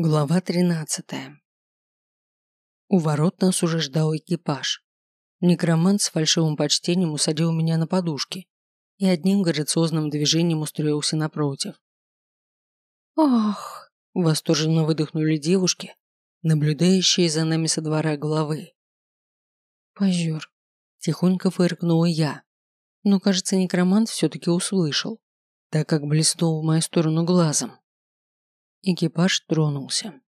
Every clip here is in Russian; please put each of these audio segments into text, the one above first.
Глава 13. У ворот нас уже ждал экипаж. Некромант с фальшивым почтением усадил меня на подушки и одним грациозным движением устроился напротив. «Ах!» – восторженно выдохнули девушки, наблюдающие за нами со двора головы. «Позер!» – тихонько фыркнула я, но, кажется, некромант все-таки услышал, так как блеснул в мою сторону глазом. Экипаж тронулся.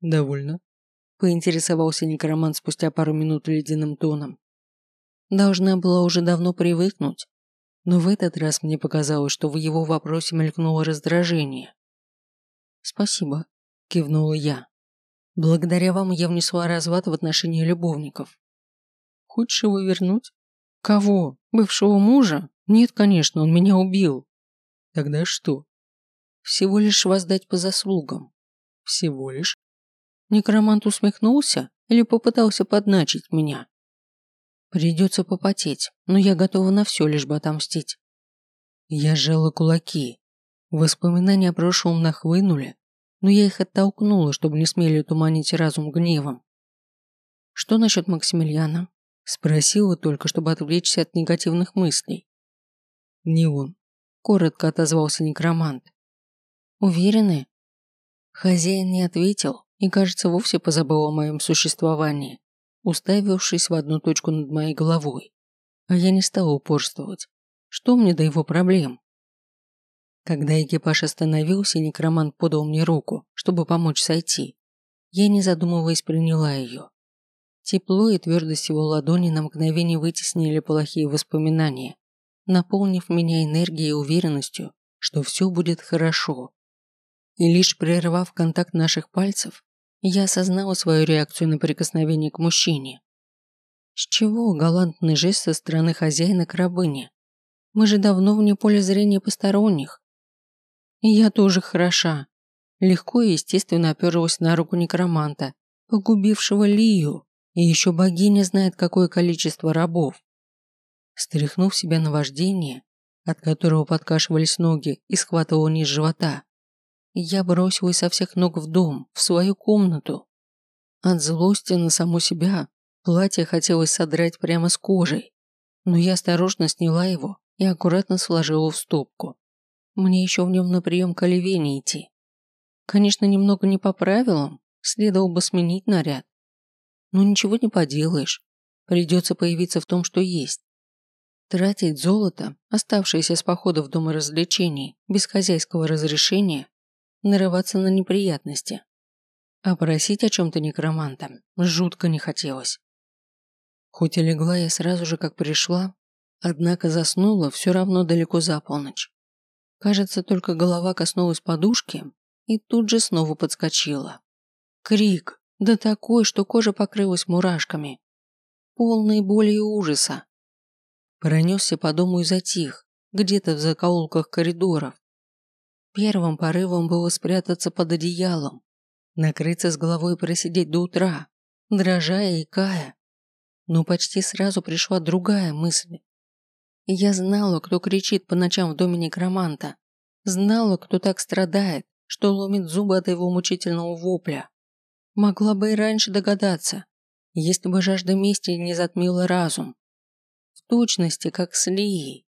«Довольно?» – поинтересовался некромант спустя пару минут ледяным тоном. Должна была уже давно привыкнуть, но в этот раз мне показалось, что в его вопросе мелькнуло раздражение. «Спасибо», – кивнула я. «Благодаря вам я внесла развод в отношении любовников». «Хочешь его вернуть?» «Кого? Бывшего мужа? Нет, конечно, он меня убил». «Тогда что?» Всего лишь воздать по заслугам. Всего лишь. Некромант усмехнулся или попытался подначить меня. Придется попотеть, но я готова на все, лишь бы отомстить. Я сжала кулаки. Воспоминания о прошлом нахлынули, но я их оттолкнула, чтобы не смели туманить разум гневом. «Что насчет Максимилиана?» Спросила только, чтобы отвлечься от негативных мыслей. «Не он», – коротко отозвался некромант. Уверены? Хозяин не ответил и, кажется, вовсе позабыл о моем существовании, уставившись в одну точку над моей головой. А я не стал упорствовать. Что мне до его проблем? Когда экипаж остановился, некромант подал мне руку, чтобы помочь сойти. Я, не задумываясь, приняла ее. Тепло и твердость его ладони на мгновение вытеснили плохие воспоминания, наполнив меня энергией и уверенностью, что все будет хорошо. И лишь прервав контакт наших пальцев, я осознала свою реакцию на прикосновение к мужчине. С чего галантный жест со стороны хозяина к рабыне? Мы же давно вне поля зрения посторонних. И я тоже хороша. Легко и естественно оперлась на руку некроманта, погубившего Лию, и еще богиня знает какое количество рабов. Стряхнув себя на вождение, от которого подкашивались ноги и схватывал низ живота, я бросилась со всех ног в дом, в свою комнату. От злости на саму себя платье хотелось содрать прямо с кожей, но я осторожно сняла его и аккуратно сложила в стопку. Мне еще в нем на прием к Оливене идти. Конечно, немного не по правилам, следовало бы сменить наряд. Но ничего не поделаешь, придется появиться в том, что есть. Тратить золото, оставшееся с похода в дом развлечений, без хозяйского разрешения, нарываться на неприятности. А просить о чем-то некроманта жутко не хотелось. Хоть и легла я сразу же, как пришла, однако заснула все равно далеко за полночь. Кажется, только голова коснулась подушки и тут же снова подскочила. Крик, да такой, что кожа покрылась мурашками. Полный боли и ужаса. Пронесся по дому и затих, где-то в закоулках коридоров, Первым порывом было спрятаться под одеялом, накрыться с головой и просидеть до утра, дрожа и кая. Но почти сразу пришла другая мысль. Я знала, кто кричит по ночам в доме некроманта. Знала, кто так страдает, что ломит зубы от его мучительного вопля. Могла бы и раньше догадаться, если бы жажда мести не затмила разум. В точности, как с Лией.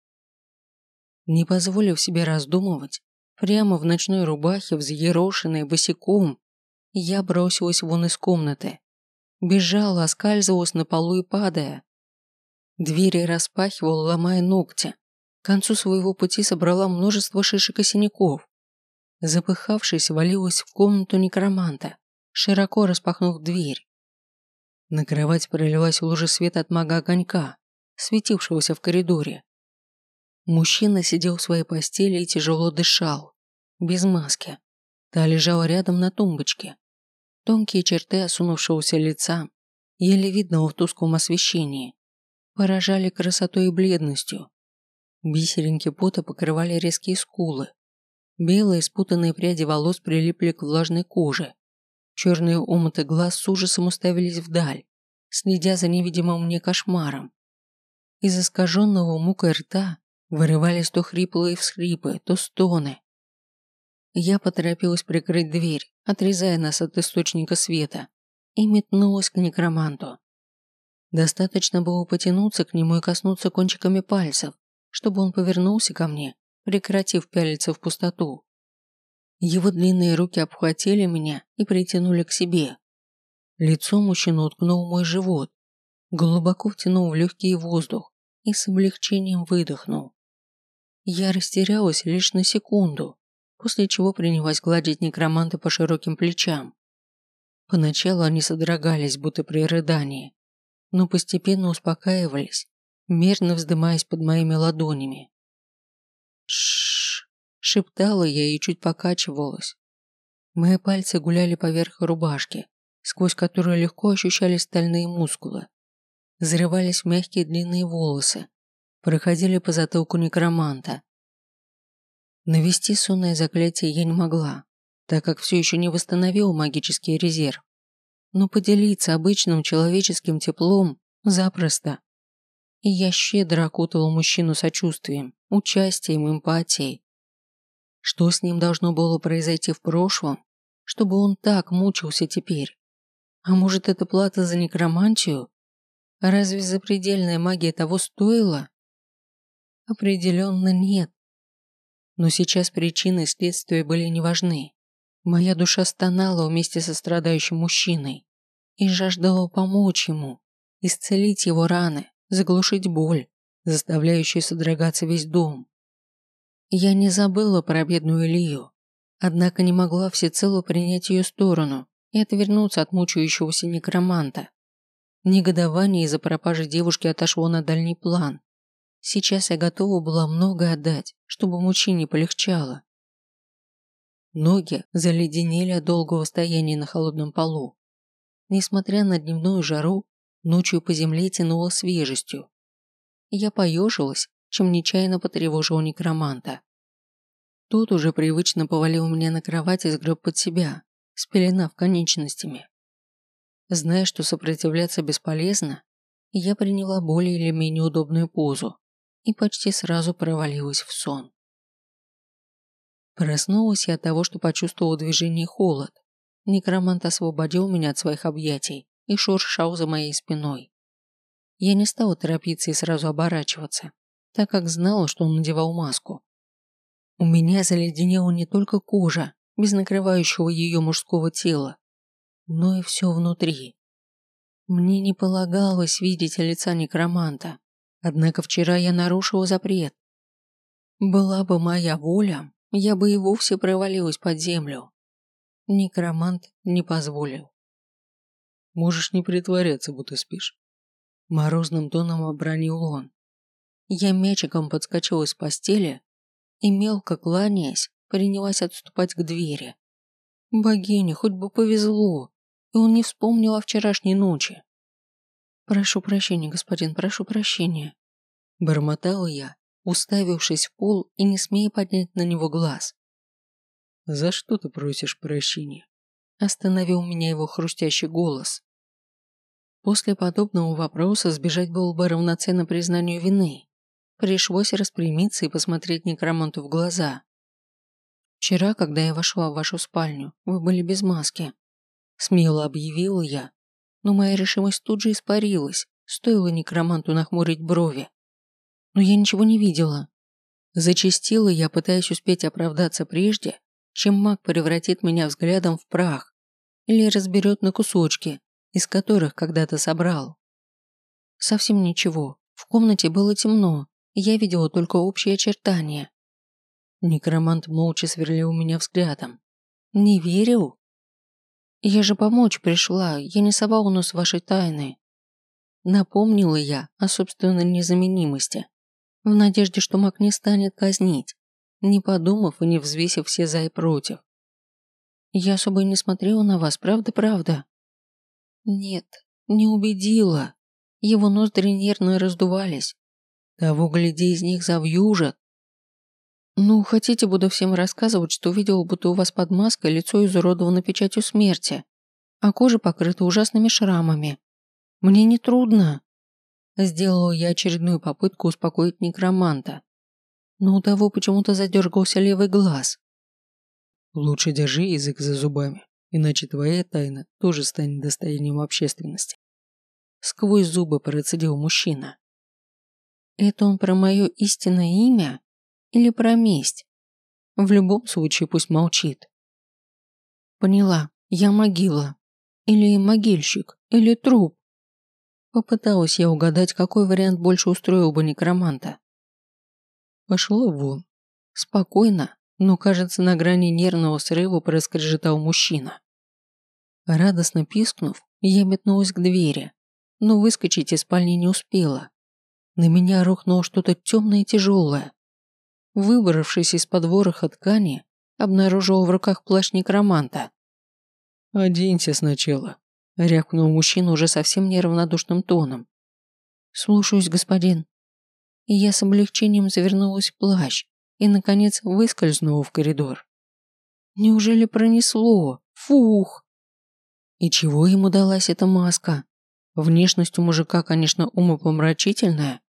Не позволив себе раздумывать, Прямо в ночной рубахе, взъерошенной босиком, я бросилась вон из комнаты. Бежала, оскальзывалась на полу и падая. Двери распахивала, ломая ногти. К концу своего пути собрала множество шишек и синяков. Запыхавшись, валилась в комнату некроманта, широко распахнув дверь. На кровать пролилась лужа света от мага огонька, светившегося в коридоре. Мужчина сидел в своей постели и тяжело дышал, без маски. Та лежала рядом на тумбочке. Тонкие черты осунувшегося лица, еле видного в тусклом освещении, поражали красотой и бледностью. Бисеринки пота покрывали резкие скулы. Белые спутанные пряди волос прилипли к влажной коже. Черные омуты глаз с ужасом уставились вдаль, следя за невидимым мне кошмаром. Из искаженного мукой рта Вырывались то хриплые всхрипы, то стоны. Я поторопилась прикрыть дверь, отрезая нас от источника света, и метнулась к некроманту. Достаточно было потянуться к нему и коснуться кончиками пальцев, чтобы он повернулся ко мне, прекратив пялиться в пустоту. Его длинные руки обхватили меня и притянули к себе. Лицо мужчины уткнул мой живот, глубоко втянул в легкий воздух и с облегчением выдохнул. Я растерялась лишь на секунду, после чего принялась гладить некроманта по широким плечам. Поначалу они содрогались, будто при рыдании, но постепенно успокаивались, мерно вздымаясь под моими ладонями. Шш, шептала я и чуть покачивалась. Мои пальцы гуляли поверх рубашки, сквозь которую легко ощущались стальные мускулы. Зарывались в мягкие длинные волосы, проходили по затылку некроманта. Навести сонное заклятие я не могла, так как все еще не восстановил магический резерв. Но поделиться обычным человеческим теплом запросто. И я щедро окутывал мужчину сочувствием, участием, эмпатией. Что с ним должно было произойти в прошлом, чтобы он так мучился теперь? А может, это плата за некромантию? Разве запредельная магия того стоила? Определенно нет. Но сейчас причины и следствия были не важны. Моя душа стонала вместе со страдающим мужчиной и жаждала помочь ему, исцелить его раны, заглушить боль, заставляющую содрогаться весь дом. Я не забыла про бедную Илью, однако не могла всецело принять ее сторону и отвернуться от мучающегося некроманта. Негодование из-за пропажи девушки отошло на дальний план. Сейчас я готова была многое отдать, чтобы мужчине полегчало. Ноги заледенели от долгого стояния на холодном полу. Несмотря на дневную жару, ночью по земле тянуло свежестью. Я поежилась, чем нечаянно потревожил некроманта. Тот уже привычно повалил меня на кровать и сгреб под себя, спеленав конечностями. Зная, что сопротивляться бесполезно, я приняла более или менее удобную позу и почти сразу провалилась в сон. Проснулась я от того, что почувствовала движение холод. Некромант освободил меня от своих объятий и шуршал за моей спиной. Я не стала торопиться и сразу оборачиваться, так как знала, что он надевал маску. У меня заледенела не только кожа, без накрывающего ее мужского тела, но и все внутри. Мне не полагалось видеть лица некроманта, однако вчера я нарушила запрет. Была бы моя воля, я бы и вовсе провалилась под землю. Некромант не позволил. Можешь не притворяться, будто спишь. Морозным тоном обронил он. Я мячиком подскочила с постели и, мелко кланяясь, принялась отступать к двери. Богине хоть бы повезло, и он не вспомнил о вчерашней ночи. «Прошу прощения, господин, прошу прощения», – бормотала я, уставившись в пол и не смея поднять на него глаз. «За что ты просишь прощения?» Остановил меня его хрустящий голос. После подобного вопроса сбежать было бы равноценно признанию вины. Пришлось распрямиться и посмотреть некроманту в глаза. «Вчера, когда я вошла в вашу спальню, вы были без маски», – смело объявила я, но моя решимость тут же испарилась, стоило некроманту нахмурить брови но я ничего не видела. Зачастила я, пытаясь успеть оправдаться прежде, чем маг превратит меня взглядом в прах или разберет на кусочки, из которых когда-то собрал. Совсем ничего. В комнате было темно, я видела только общие очертания. Некромант молча сверлил меня взглядом. «Не верил?» «Я же помочь пришла, я не совал нос вашей тайны». Напомнила я о собственной незаменимости в надежде, что маг не станет казнить, не подумав и не взвесив все за и против. Я особо и не смотрела на вас, правда-правда? Нет, не убедила. Его ноздри нервно раздувались. Того, гляди, из них завьюжат. Ну, хотите, буду всем рассказывать, что видела, будто у вас под маской лицо изуродовано печатью смерти, а кожа покрыта ужасными шрамами. Мне не трудно. Сделала я очередную попытку успокоить некроманта. Но у того почему-то задергался левый глаз. Лучше держи язык за зубами, иначе твоя тайна тоже станет достоянием общественности. Сквозь зубы процедил мужчина. Это он про мое истинное имя или про месть? В любом случае пусть молчит. Поняла, я могила. Или могильщик, или труп. Попыталась я угадать, какой вариант больше устроил бы некроманта. Пошла вон. Спокойно, но, кажется, на грани нервного срыва проскрежетал мужчина. Радостно пискнув, я метнулась к двери, но выскочить из спальни не успела. На меня рухнуло что-то темное и тяжелое. Выбравшись из-под вороха ткани, обнаружила в руках плащ некроманта. «Оденься сначала», – рявкнул мужчина уже совсем неравнодушным тоном. «Слушаюсь, господин». И я с облегчением завернулась в плащ и, наконец, выскользнула в коридор. Неужели пронесло? Фух! И чего ему далась эта маска? Внешность у мужика, конечно, умопомрачительная,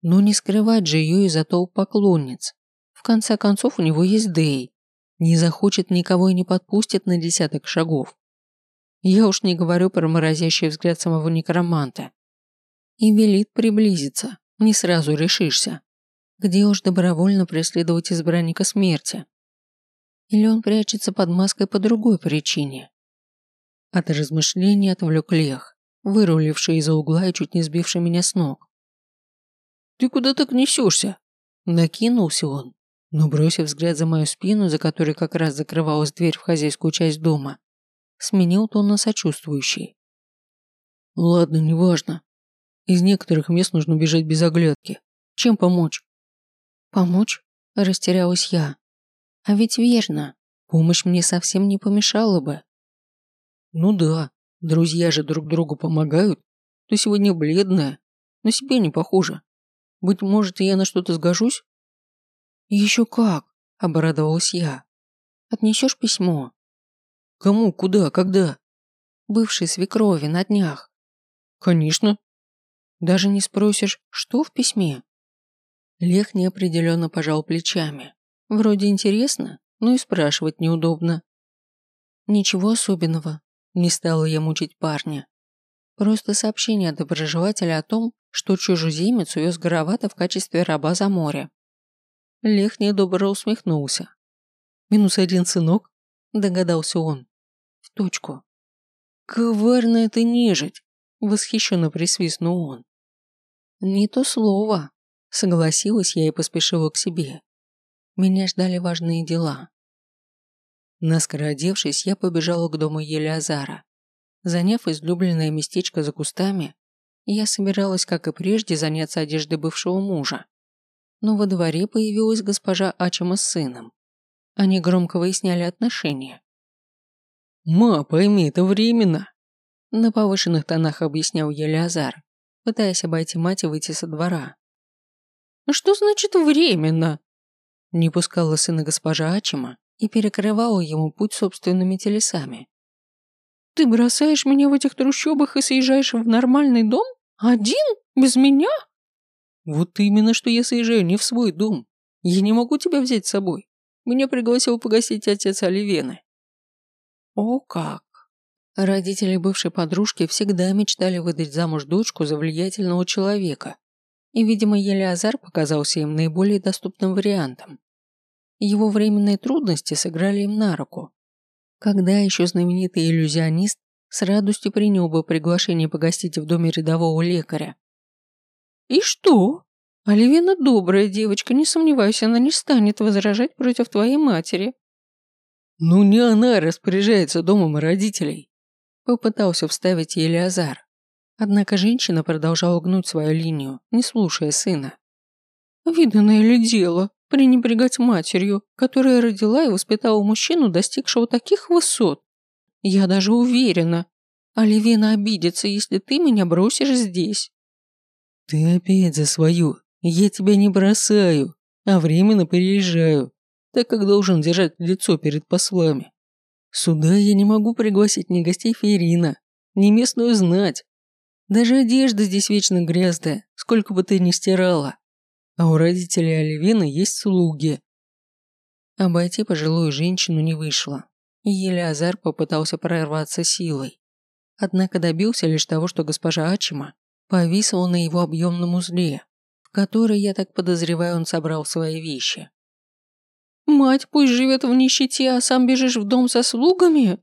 но не скрывать же ее из-за толп поклонниц. В конце концов, у него есть Дэй. Не захочет никого и не подпустит на десяток шагов. Я уж не говорю про морозящий взгляд самого некроманта. И велит приблизиться, не сразу решишься. Где уж добровольно преследовать избранника смерти? Или он прячется под маской по другой причине? От размышлений отвлек Лех, выруливший из-за угла и чуть не сбивший меня с ног. «Ты куда так несешься?» Накинулся он, но, бросив взгляд за мою спину, за которой как раз закрывалась дверь в хозяйскую часть дома, сменил тон на сочувствующий. «Ладно, неважно. Из некоторых мест нужно бежать без оглядки. Чем помочь?» «Помочь?» – растерялась я. «А ведь верно, помощь мне совсем не помешала бы». «Ну да, друзья же друг другу помогают. Ты сегодня бледная, на себе не похожа. Быть может, я на что-то сгожусь?» «Еще как!» – обрадовалась я. «Отнесешь письмо?» «Кому? Куда? Когда?» «Бывшей свекрови на днях». «Конечно». «Даже не спросишь, что в письме?» Лех неопределенно пожал плечами. Вроде интересно, но и спрашивать неудобно. Ничего особенного. Не стала я мучить парня. Просто сообщение от доброжелателя о том, что чужеземец увез Горовато в качестве раба за море. Лех недобро усмехнулся. «Минус один сынок?» – догадался он. «В точку». «Коварная ты нежить!» – восхищенно присвистнул он. «Не то слово», Согласилась я и поспешила к себе. Меня ждали важные дела. Наскоро одевшись, я побежала к дому Елеазара. Заняв излюбленное местечко за кустами, я собиралась, как и прежде, заняться одеждой бывшего мужа. Но во дворе появилась госпожа Ачима с сыном. Они громко выясняли отношения. «Ма, пойми, это временно!» На повышенных тонах объяснял Елеазар, пытаясь обойти мать и выйти со двора. «А «Что значит временно?» Не пускала сына госпожа Ачима и перекрывала ему путь собственными телесами. «Ты бросаешь меня в этих трущобах и съезжаешь в нормальный дом? Один? Без меня?» «Вот именно, что я съезжаю не в свой дом. Я не могу тебя взять с собой. Меня пригласил погостить отец Оливены». «О как!» Родители бывшей подружки всегда мечтали выдать замуж дочку за влиятельного человека, и, видимо, Елеазар показался им наиболее доступным вариантом. Его временные трудности сыграли им на руку. Когда еще знаменитый иллюзионист с радостью принял бы приглашение погостить в доме рядового лекаря? «И что? Оливина добрая девочка, не сомневаюсь, она не станет возражать против твоей матери». «Ну не она распоряжается домом родителей», попытался вставить Елеазар. Однако женщина продолжала гнуть свою линию, не слушая сына. «Виданное ли дело пренебрегать матерью, которая родила и воспитала мужчину, достигшего таких высот? Я даже уверена, Оливина обидится, если ты меня бросишь здесь». «Ты опять за свою. Я тебя не бросаю, а временно переезжаю, так как должен держать лицо перед послами. Сюда я не могу пригласить ни гостей Ферина, ни местную знать, даже одежда здесь вечно грязная, сколько бы ты ни стирала. А у родителей Оливины есть слуги. Обойти пожилую женщину не вышло. Елеазар попытался прорваться силой. Однако добился лишь того, что госпожа Ачима повисла на его объемном узле, в который, я так подозреваю, он собрал свои вещи. «Мать пусть живет в нищете, а сам бежишь в дом со слугами?»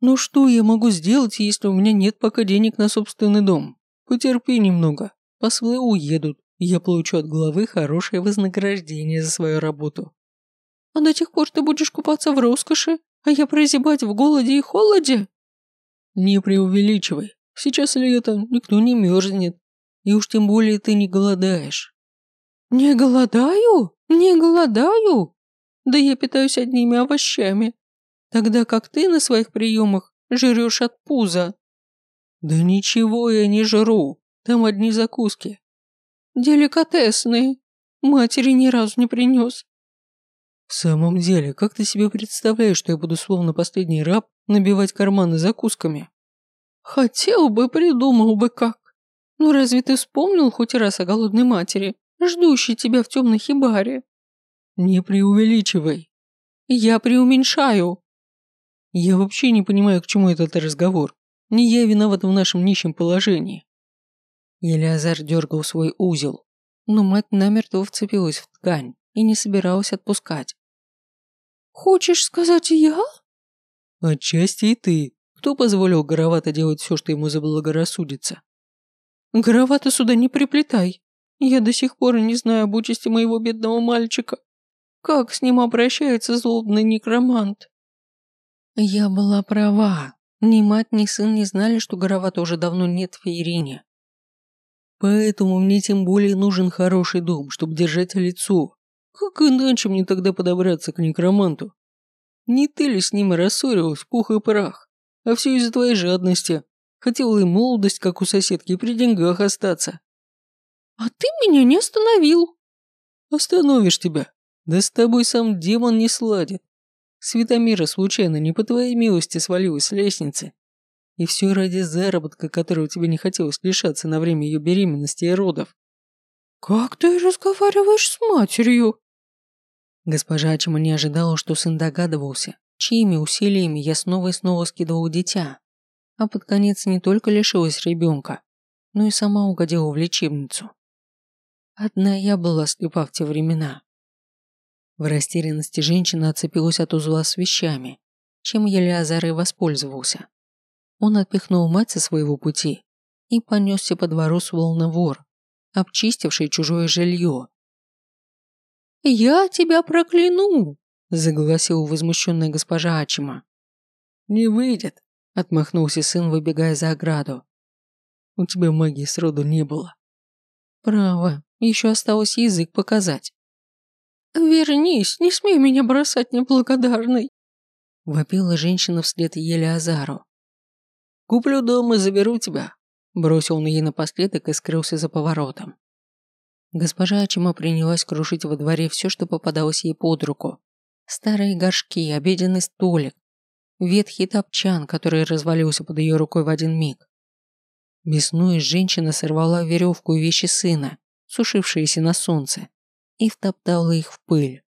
«Ну что я могу сделать, если у меня нет пока денег на собственный дом? Потерпи немного, послы уедут, и я получу от главы хорошее вознаграждение за свою работу». «А до тех пор ты будешь купаться в роскоши, а я прозябать в голоде и холоде?» «Не преувеличивай. Сейчас лето, никто не мерзнет. И уж тем более ты не голодаешь». «Не голодаю? Не голодаю? Да я питаюсь одними овощами тогда как ты на своих приемах жрешь от пуза». «Да ничего я не жру, там одни закуски». «Деликатесные. Матери ни разу не принес». «В самом деле, как ты себе представляешь, что я буду словно последний раб набивать карманы закусками?» «Хотел бы, придумал бы как. Ну разве ты вспомнил хоть раз о голодной матери, ждущей тебя в темной хибаре?» «Не преувеличивай». «Я преуменьшаю. Я вообще не понимаю, к чему этот разговор. Не я виноват в нашем нищем положении. Елеазар дергал свой узел, но мать намертво вцепилась в ткань и не собиралась отпускать. «Хочешь сказать я?» «Отчасти и ты. Кто позволил Горовато делать все, что ему заблагорассудится?» «Горовато сюда не приплетай. Я до сих пор не знаю об участи моего бедного мальчика. Как с ним обращается злобный некромант?» Я была права. Ни мать, ни сын не знали, что Горовато уже давно нет в Фейрине. Поэтому мне тем более нужен хороший дом, чтобы держать лицо. Как иначе мне тогда подобраться к некроманту? Не ты ли с ними рассорилась, пух и прах? А все из-за твоей жадности. Хотела и молодость, как у соседки, при деньгах остаться. А ты меня не остановил. Остановишь тебя. Да с тобой сам демон не сладит. Светомира случайно не по твоей милости свалилась с лестницы. И все ради заработка, которого тебе не хотелось лишаться на время ее беременности и родов. «Как ты разговариваешь с матерью?» Госпожа Ачима не ожидала, что сын догадывался, чьими усилиями я снова и снова скидывал дитя, а под конец не только лишилась ребенка, но и сама угодила в лечебницу. Одна я была слепа в те времена. В растерянности женщина отцепилась от узла с вещами, чем Елеазар и воспользовался. Он отпихнул мать со своего пути и понесся по двору словно вор, обчистивший чужое жилье. «Я тебя прокляну!» – загласила возмущенная госпожа Ачима. «Не выйдет», – отмахнулся сын, выбегая за ограду. «У тебя магии сроду не было». «Право, еще осталось язык показать». «Вернись, не смей меня бросать неблагодарной!» Вопила женщина вслед Елеазару. «Куплю дом и заберу тебя», бросил он ей напоследок и скрылся за поворотом. Госпожа Ачима принялась крушить во дворе все, что попадалось ей под руку. Старые горшки, обеденный столик, ветхий топчан, который развалился под ее рукой в один миг. Беснуясь, женщина сорвала веревку и вещи сына, сушившиеся на солнце, и втоптала их в пыль.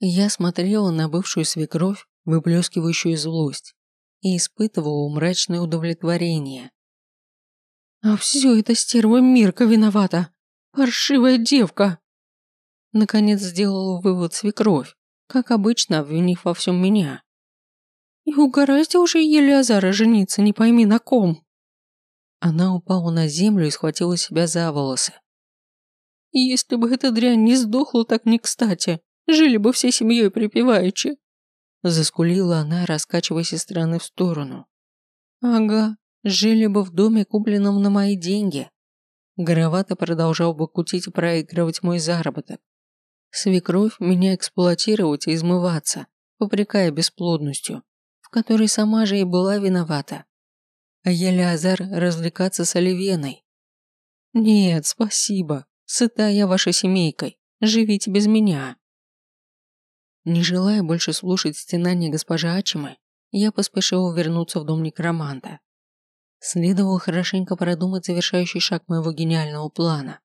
Я смотрела на бывшую свекровь, выплескивающую злость, и испытывала мрачное удовлетворение. «А все это стерва Мирка виновата! Паршивая девка!» Наконец сделала вывод свекровь, как обычно обвинив во всем меня. «И угораздил уже Елеазара жениться, не пойми на ком!» Она упала на землю и схватила себя за волосы. Если бы эта дрянь не сдохла так не кстати, жили бы всей семьей припеваючи. Заскулила она, раскачиваясь из стороны в сторону. Ага, жили бы в доме, купленном на мои деньги. Горовато продолжал бы кутить и проигрывать мой заработок. Свекровь меня эксплуатировать и измываться, попрекая бесплодностью, в которой сама же и была виновата. А я Леозар развлекаться с Оливеной. Нет, спасибо. Сыта я вашей семейкой. Живите без меня. Не желая больше слушать стенания госпожи Ачимы, я поспешил вернуться в дом некроманта. Следовало хорошенько продумать завершающий шаг моего гениального плана.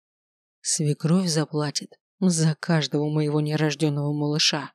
Свекровь заплатит за каждого моего нерожденного малыша.